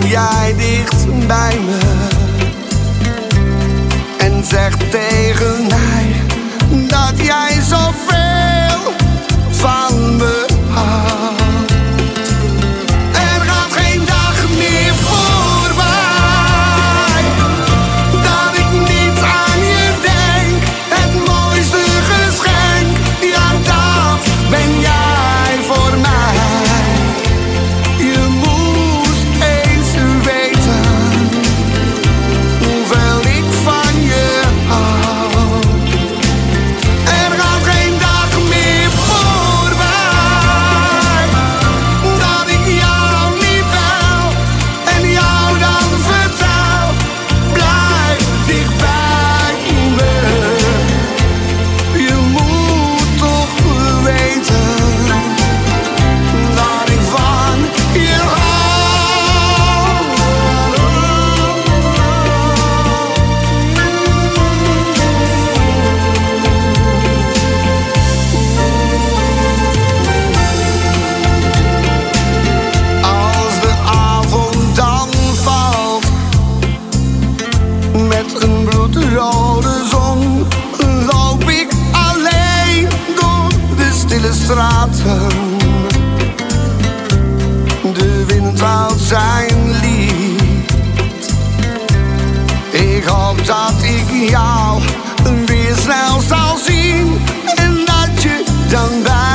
kom jij dicht bij me. En zeg tegen mij dat jij zoveel De wind houdt zijn lief, Ik hoop dat ik jou weer snel zal zien en dat je dan bij